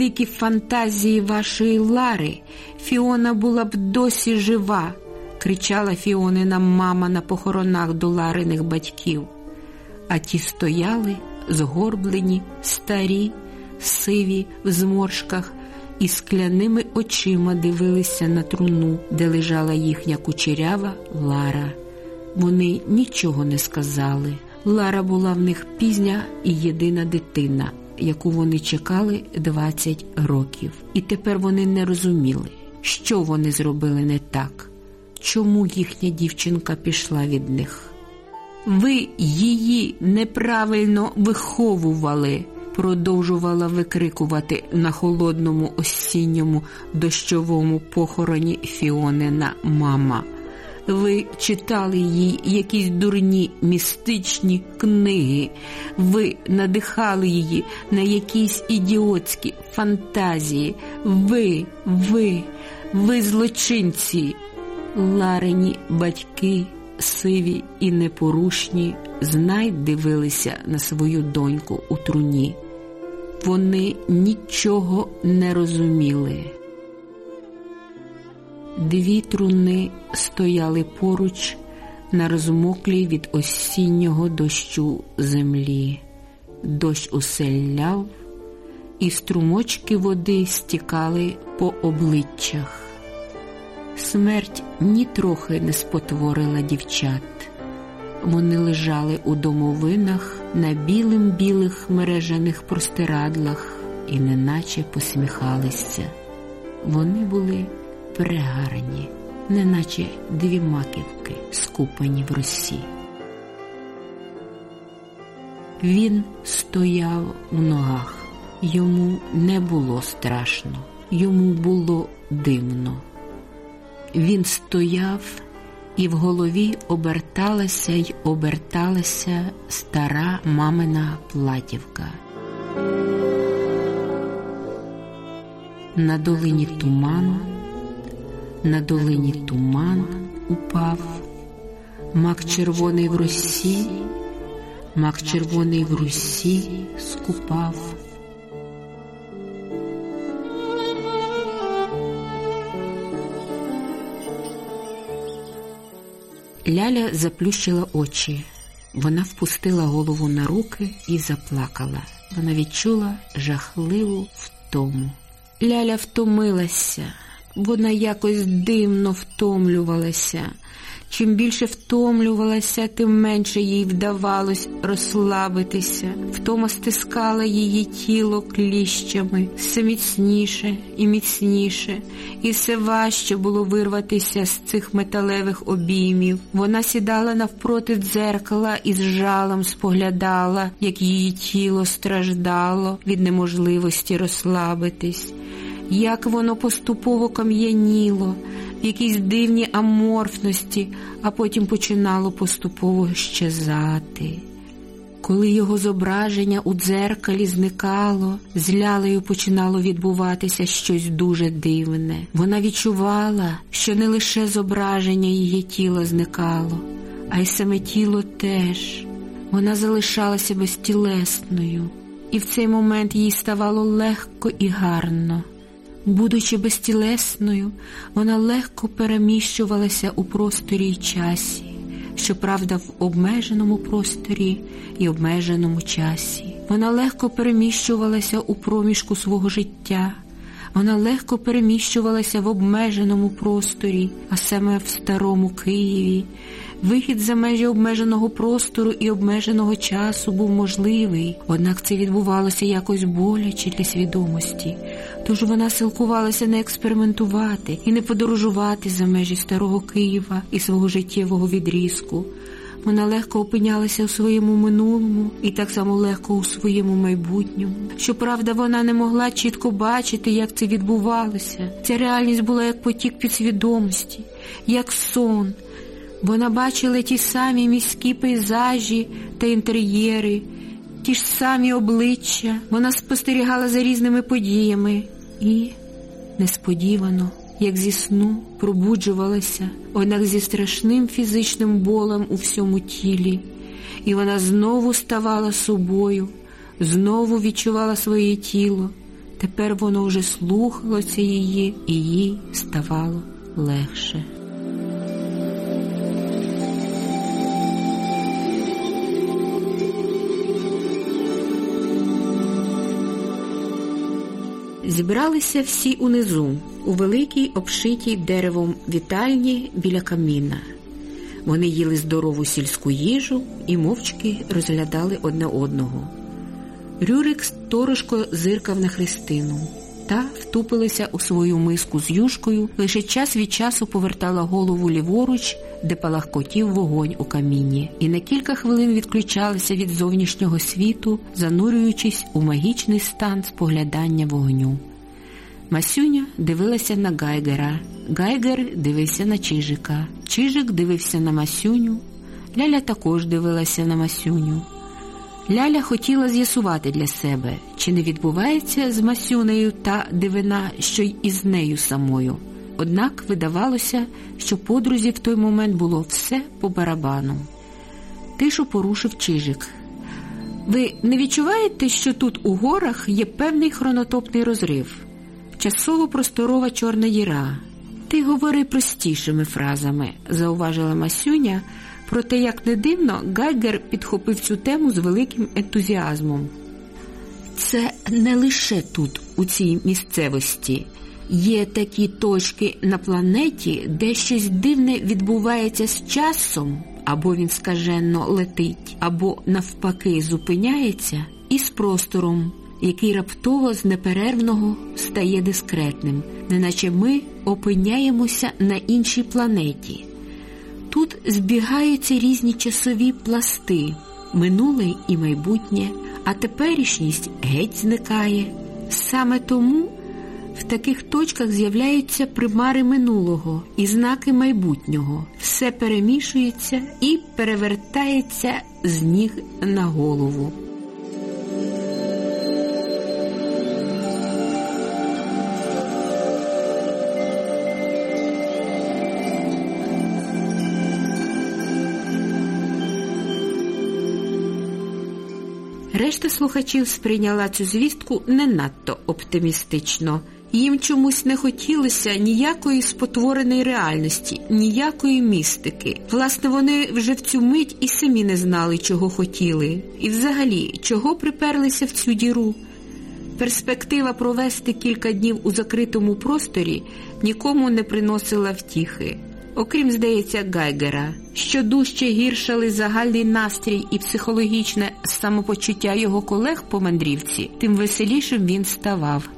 дикі фантазії вашої Лари, Фіона була б досі жива, кричала Фіонина мама на похоронах до Лариних батьків. А ті стояли, згорблені, старі, сиві в зморшках і скляними очима дивилися на труну, де лежала їхня кучерява Лара. Вони нічого не сказали. Лара була в них пізня і єдина дитина, яку вони чекали 20 років. І тепер вони не розуміли, що вони зробили не так, чому їхня дівчинка пішла від них. Ви її неправильно виховували, продовжувала викрикувати на холодному осінньому дощовому похороні Фіонина мама. Ви читали їй якісь дурні містичні книги, ви надихали її на якісь ідіотські фантазії. Ви, ви, ви злочинці, ларені батьки, сиві і непорушні, знай дивилися на свою доньку у труні. Вони нічого не розуміли. Дві труни стояли поруч на розмоклій від осіннього дощу землі. Дощ уселяв, і струмочки води стікали по обличчях. Смерть нітрохи не спотворила дівчат. Вони лежали у домовинах на білим білих мережаних простирадлах і неначе посміхалися. Вони були перегарні, неначе дві маківки, скупані в росі. Він стояв у ногах, йому не було страшно, йому було дивно. Він стояв, і в голові оберталася й оберталася стара мамина платівка. На долині туман, на долині туман упав, мак червоний в росі, мак червоний в русі скупав. Ляля заплющила очі. Вона впустила голову на руки і заплакала. Вона відчула жахливу втому. Ляля втомилася, вона якось дивно втомлювалася. Чим більше втомлювалася, тим менше їй вдавалось розслабитися. Втома стискала її тіло кліщами все міцніше і міцніше, і все важче було вирватися з цих металевих обіймів. Вона сідала навпроти дзеркала і з жалом споглядала, як її тіло страждало від неможливості розслабитись, як воно поступово кам'яніло в якійсь дивній аморфності, а потім починало поступово щезати. Коли його зображення у дзеркалі зникало, з лялею починало відбуватися щось дуже дивне. Вона відчувала, що не лише зображення її тіла зникало, а й саме тіло теж. Вона залишалася безтілесною, і в цей момент їй ставало легко і гарно. Будучи безтілесною, вона легко переміщувалася у просторі й часі, щоправда, в обмеженому просторі і обмеженому часі. Вона легко переміщувалася у проміжку свого життя, вона легко переміщувалася в обмеженому просторі, а саме в старому Києві. Вихід за межі обмеженого простору і обмеженого часу був можливий, однак це відбувалося якось боляче для свідомості. Тож вона силкувалася не експериментувати і не подорожувати за межі старого Києва і свого життєвого відрізку. Вона легко опинялася у своєму минулому і так само легко у своєму майбутньому. Щоправда, вона не могла чітко бачити, як це відбувалося. Ця реальність була як потік підсвідомості, як сон. Вона бачила ті самі міські пейзажі та інтер'єри, ті ж самі обличчя. Вона спостерігала за різними подіями і несподівано, як зі сну, пробуджувалася, однак зі страшним фізичним болем у всьому тілі, і вона знову ставала собою, знову відчувала своє тіло, Тепер воно вже слухалося її, і їй ставало легше. Зібралися всі унизу, у великій обшитій деревом вітальні біля каміна. Вони їли здорову сільську їжу і мовчки розглядали одне одного. Рюрик сторожко зиркав на Христину та втупилася у свою миску з юшкою, лише час від часу повертала голову ліворуч, де палахкотів вогонь у камінні, і на кілька хвилин відключалася від зовнішнього світу, занурюючись у магічний стан споглядання вогню. Масюня дивилася на Гайгера, Гайгер дивився на Чижика, Чижик дивився на Масюню, Ляля також дивилася на Масюню. Ляля хотіла з'ясувати для себе, чи не відбувається з Масюнею та дивина, що й із нею самою. Однак видавалося, що подрузі в той момент було все по барабану. Тишу порушив Чижик. Ви не відчуваєте, що тут у горах є певний хронотопний розрив? Часово-просторова чорна діра. Ти говори простішими фразами, зауважила Масюня, проте, як не дивно, Гайгер підхопив цю тему з великим ентузіазмом. Це не лише тут, у цій місцевості. Є такі точки на планеті, де щось дивне відбувається з часом, або він скаженно летить, або навпаки зупиняється, і з простором, який раптово з неперервного стає дискретним, неначе ми опиняємося на іншій планеті. Тут збігаються різні часові пласти, минуле і майбутнє, а теперішність геть зникає. Саме тому в таких точках з'являються примари минулого і знаки майбутнього. Все перемішується і перевертається з ніг на голову. Решта слухачів сприйняла цю звістку не надто оптимістично. Їм чомусь не хотілося ніякої спотвореної реальності, ніякої містики. Власне, вони вже в цю мить і самі не знали, чого хотіли, і взагалі, чого приперлися в цю діру. Перспектива провести кілька днів у закритому просторі нікому не приносила втіхи. Окрім, здається, Гайгера, що дужче гіршали загальний настрій і психологічне самопочуття його колег по мандрівці, тим веселішим він ставав.